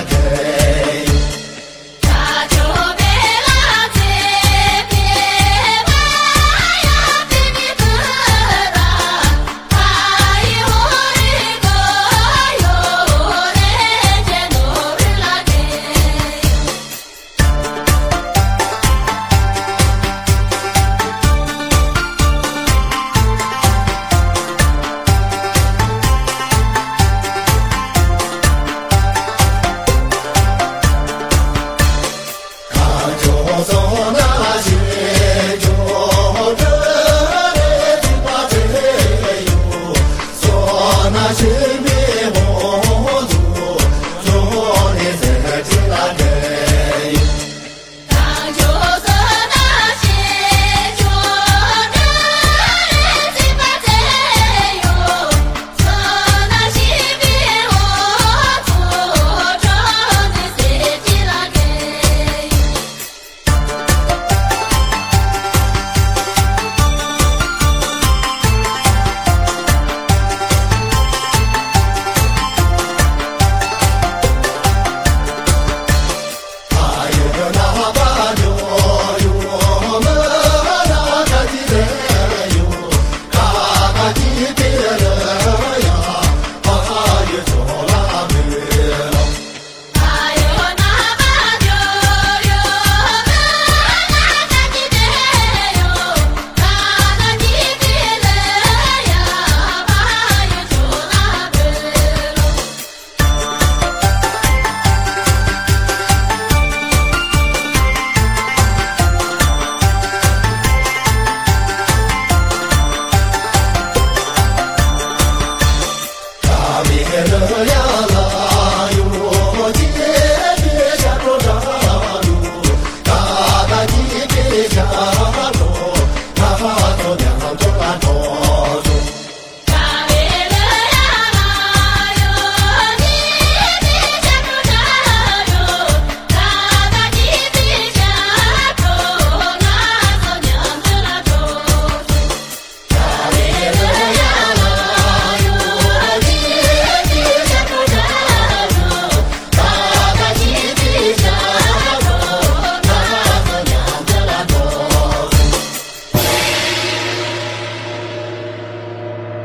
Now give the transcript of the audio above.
Hare